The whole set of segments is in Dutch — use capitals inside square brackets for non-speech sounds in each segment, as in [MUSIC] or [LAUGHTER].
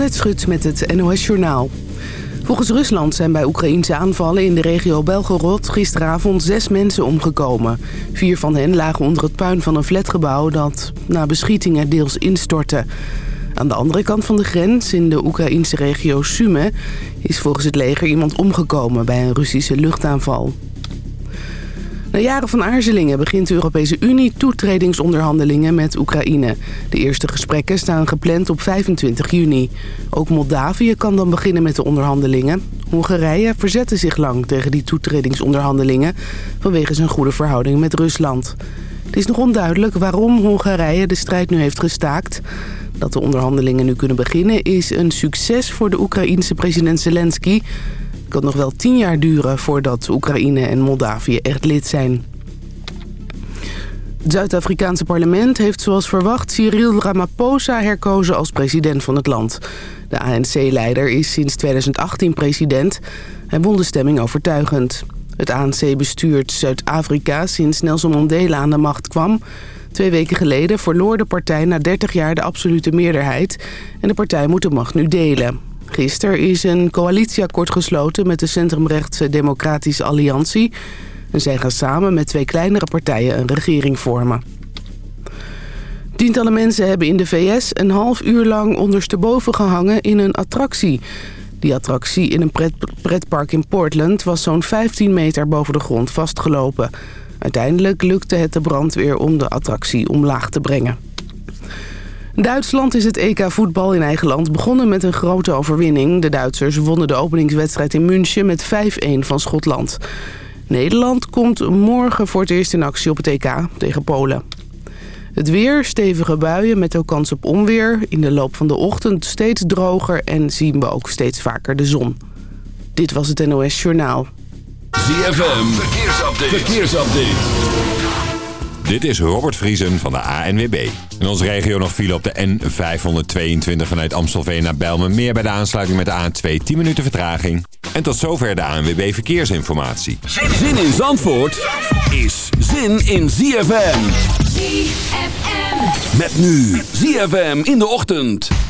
Annette Schut met het NOS Journaal. Volgens Rusland zijn bij Oekraïnse aanvallen in de regio Belgorod gisteravond zes mensen omgekomen. Vier van hen lagen onder het puin van een flatgebouw dat na beschietingen deels instortte. Aan de andere kant van de grens, in de Oekraïnse regio Sume... is volgens het leger iemand omgekomen bij een Russische luchtaanval. Na jaren van aarzelingen begint de Europese Unie toetredingsonderhandelingen met Oekraïne. De eerste gesprekken staan gepland op 25 juni. Ook Moldavië kan dan beginnen met de onderhandelingen. Hongarije verzette zich lang tegen die toetredingsonderhandelingen... vanwege zijn goede verhouding met Rusland. Het is nog onduidelijk waarom Hongarije de strijd nu heeft gestaakt. Dat de onderhandelingen nu kunnen beginnen is een succes voor de Oekraïense president Zelensky kan nog wel tien jaar duren voordat Oekraïne en Moldavië echt lid zijn. Het Zuid-Afrikaanse parlement heeft zoals verwacht Cyril Ramaphosa herkozen als president van het land. De ANC-leider is sinds 2018 president. Hij won de stemming overtuigend. Het ANC bestuurt Zuid-Afrika sinds Nelson Mandela aan de macht kwam. Twee weken geleden verloor de partij na 30 jaar de absolute meerderheid. En de partij moet de macht nu delen. Gisteren is een coalitieakkoord gesloten met de centrumrechtse Democratische Alliantie. En zij gaan samen met twee kleinere partijen een regering vormen. Tientallen mensen hebben in de VS een half uur lang ondersteboven gehangen in een attractie. Die attractie in een pret, pretpark in Portland was zo'n 15 meter boven de grond vastgelopen. Uiteindelijk lukte het de brandweer om de attractie omlaag te brengen. Duitsland is het EK voetbal in eigen land begonnen met een grote overwinning. De Duitsers wonnen de openingswedstrijd in München met 5-1 van Schotland. Nederland komt morgen voor het eerst in actie op het EK tegen Polen. Het weer, stevige buien met ook kans op onweer. In de loop van de ochtend steeds droger en zien we ook steeds vaker de zon. Dit was het NOS Journaal. ZFM, verkeersupdate. Dit is Robert Vriesen van de ANWB. In onze regio nog file op de N522 vanuit Amstelveen naar Bijlmermeer... bij de aansluiting met de A2 10 minuten vertraging. En tot zover de ANWB Verkeersinformatie. Zin in Zandvoort is zin in ZFM. ZFM. Met nu ZFM in de ochtend.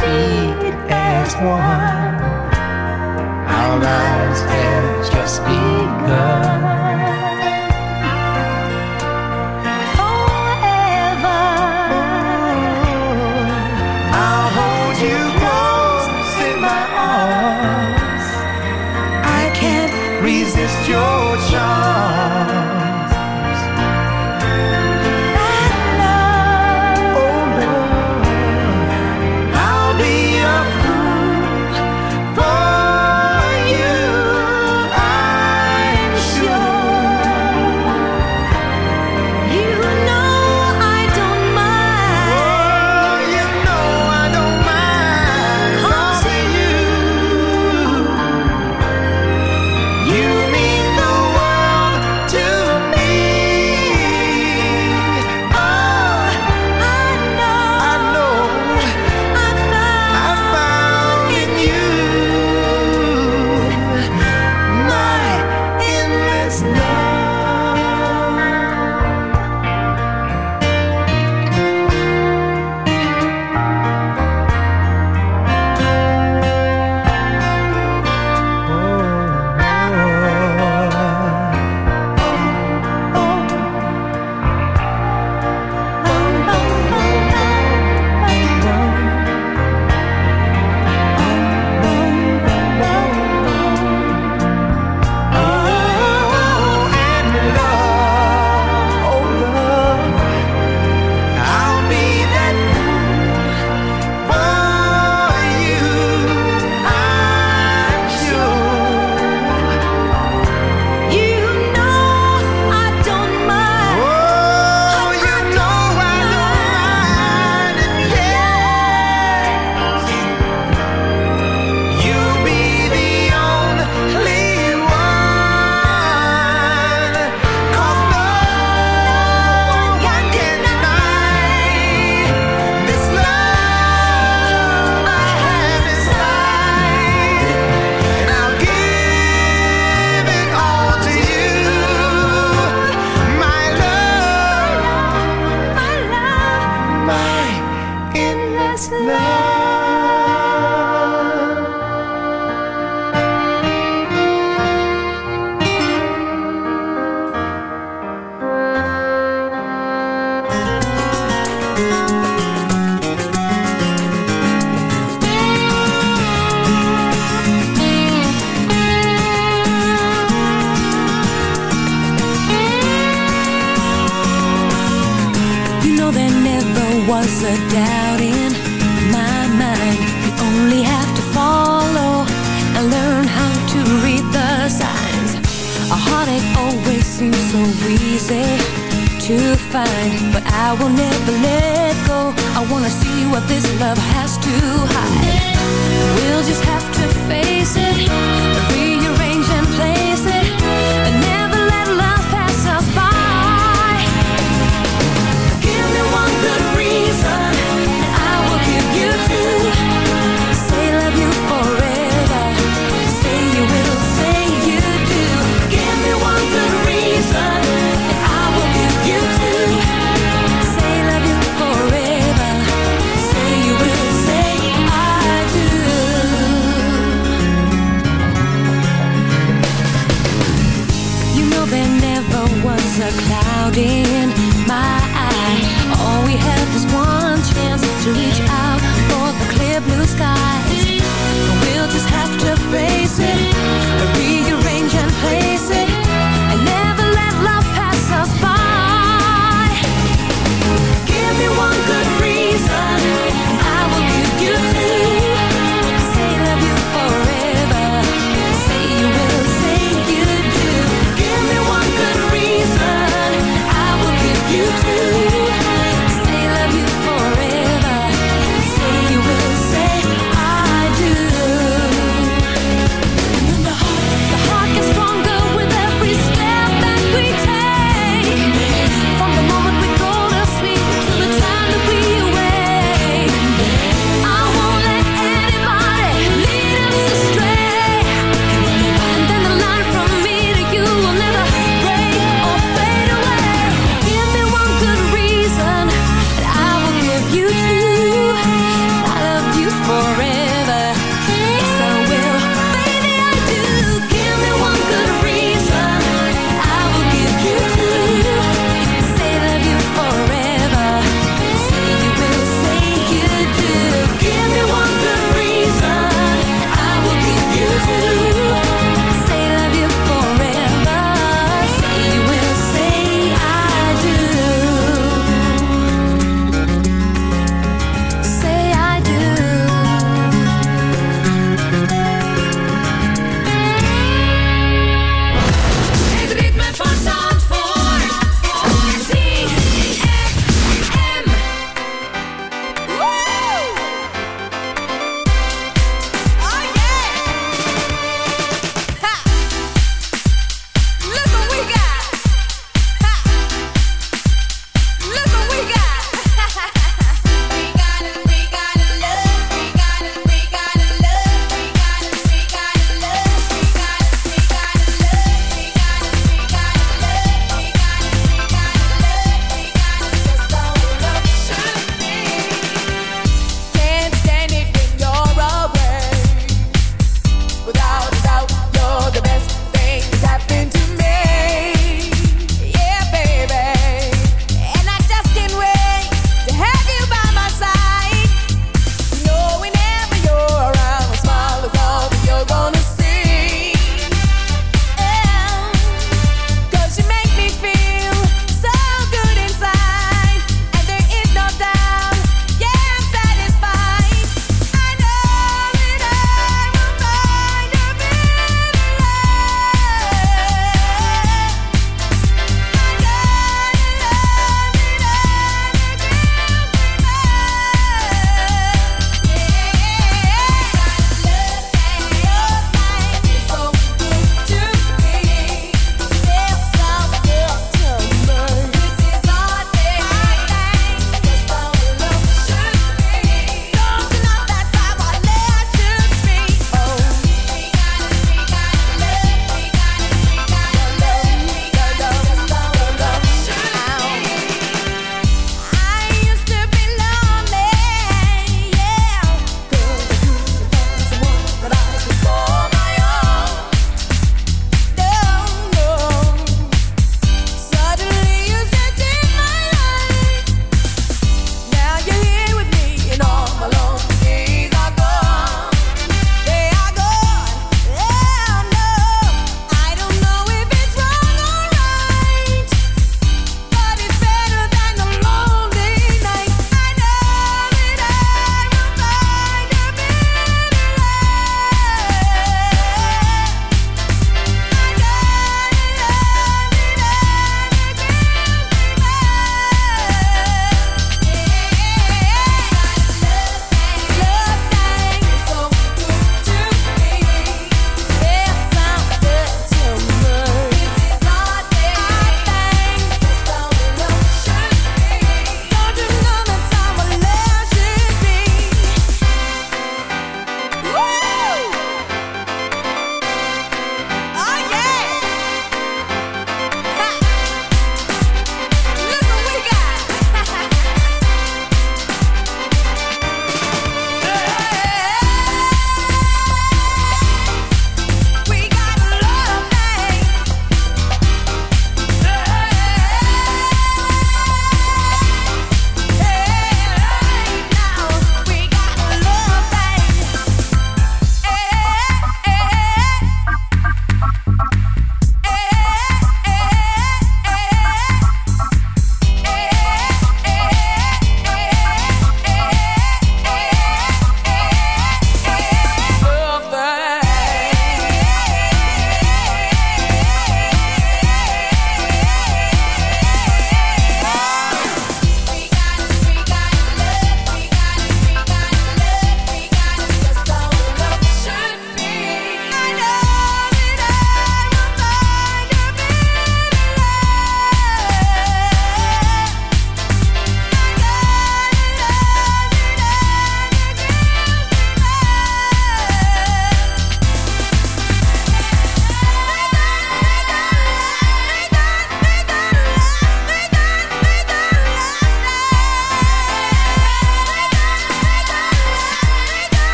feet as one. Our lives have just been.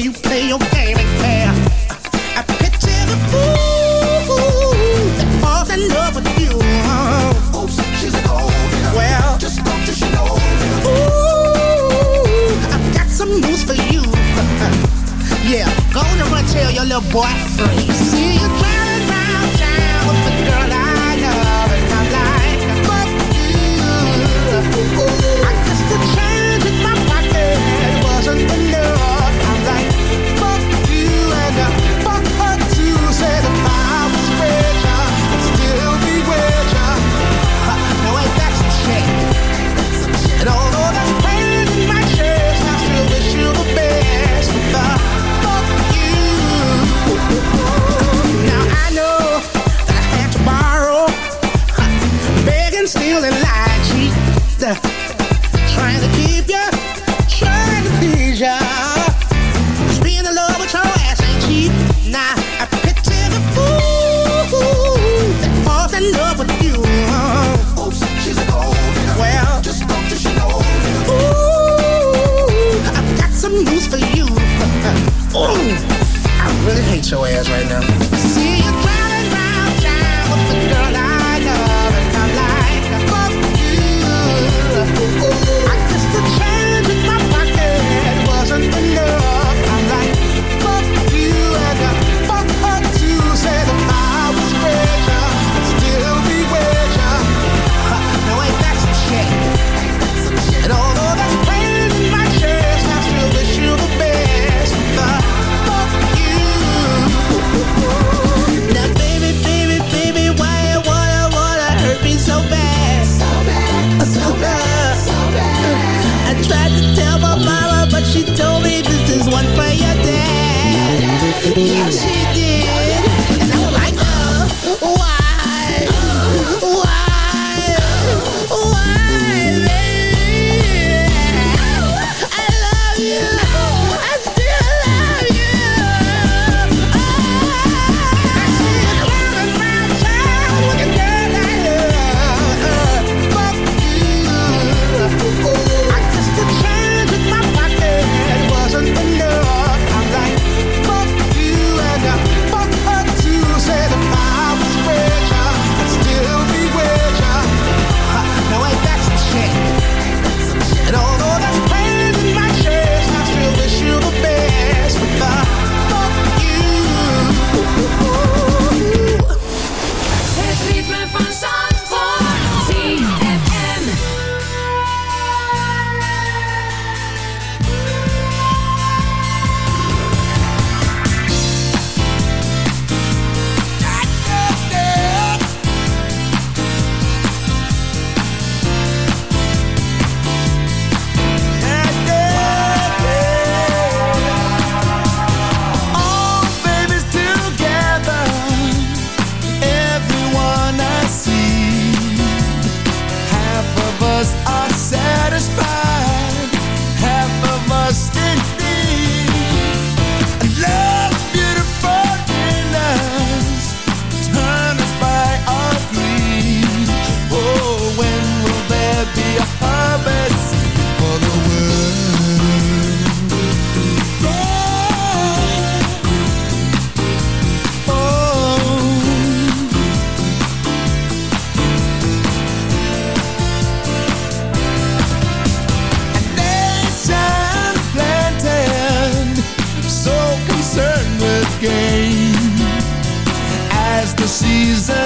you play your game. I picture the fool that falls in love with you. She's you. Ooh, I got some news for you. [LAUGHS] yeah, and tell your little boy free. See you Trying to keep ya, trying to ya. Love with your ass ain't cheap. Nah, I the fool that falls in love with you. Well. Ooh, I've got some news for you. [LAUGHS] Ooh, I really hate your ass right now. is a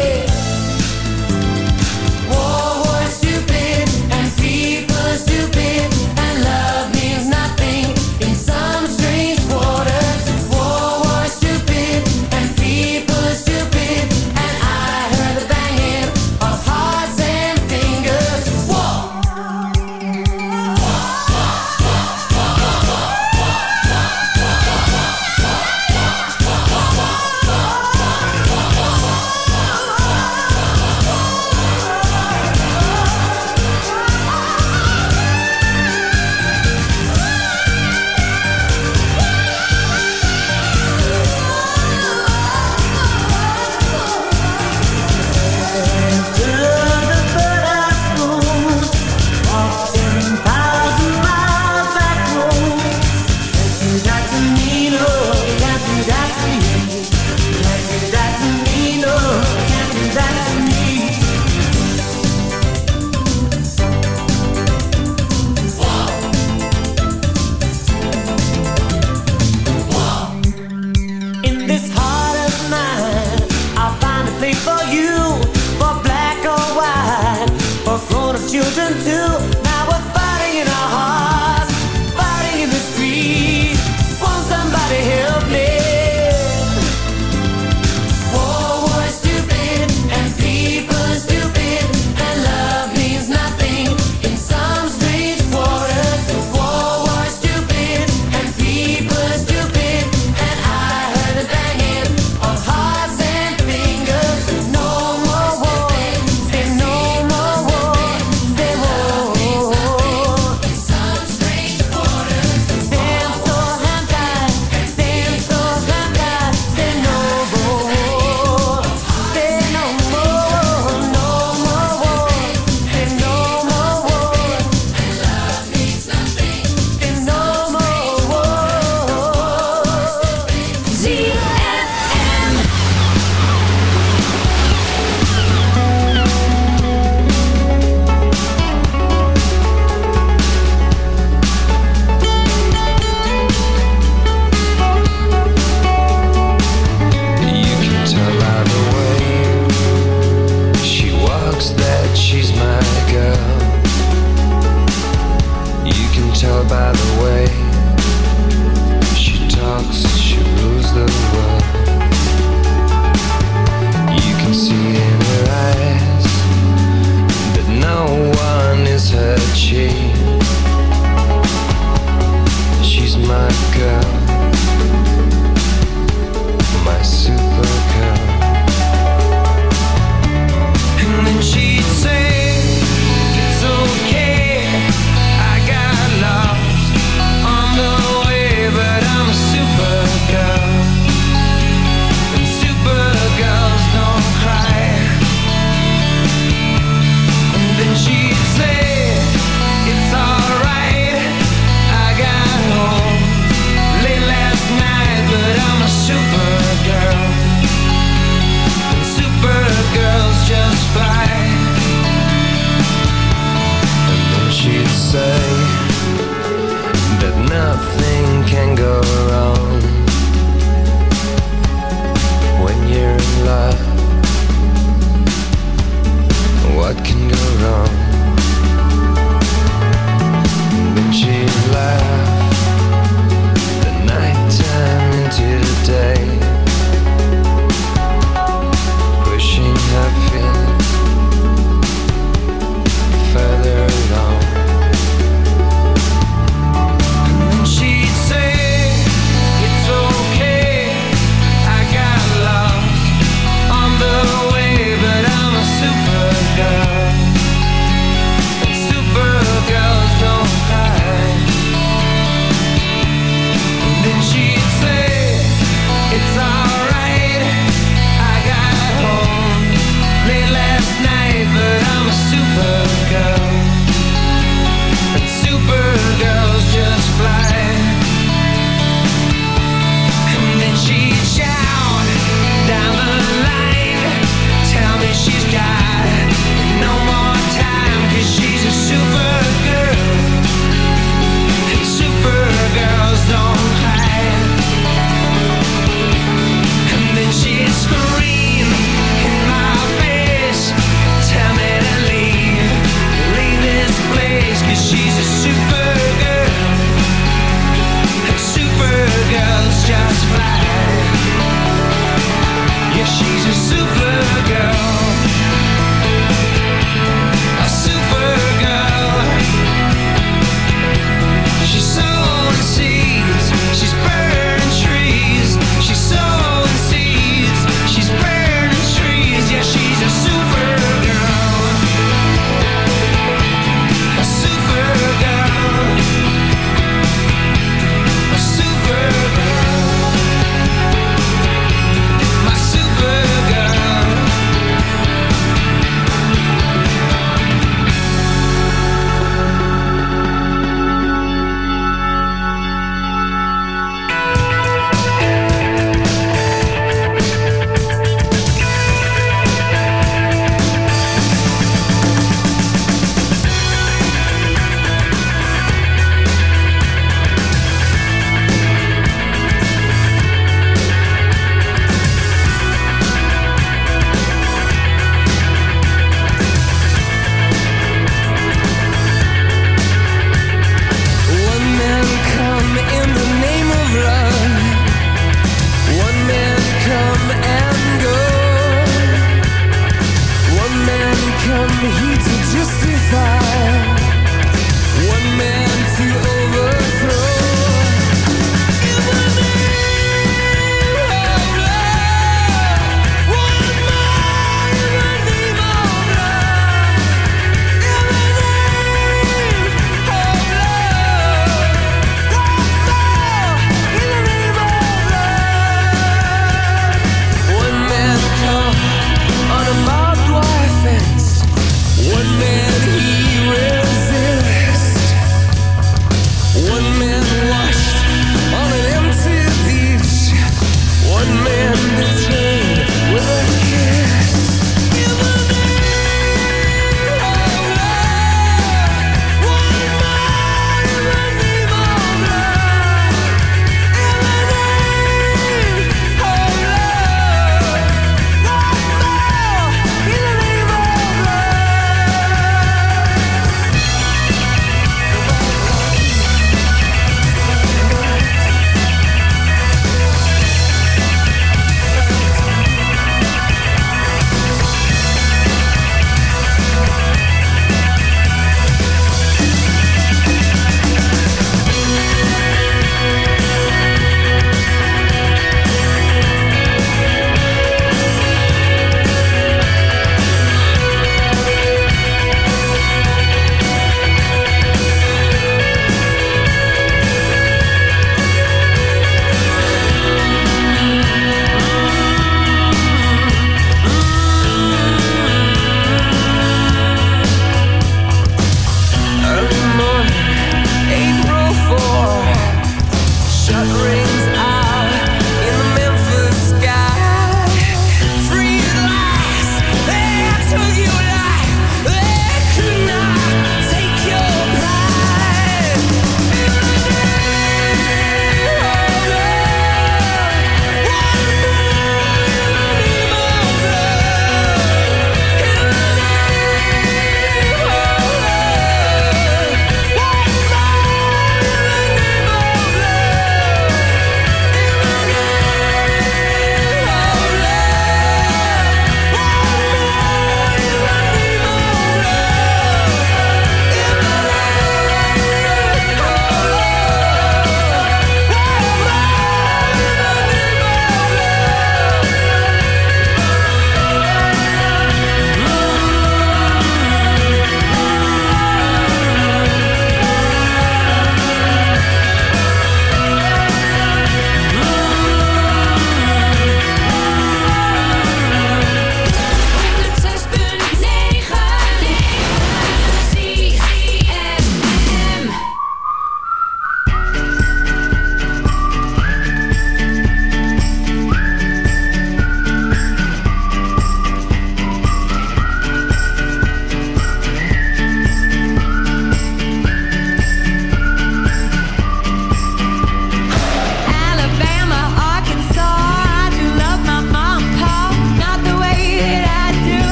Too.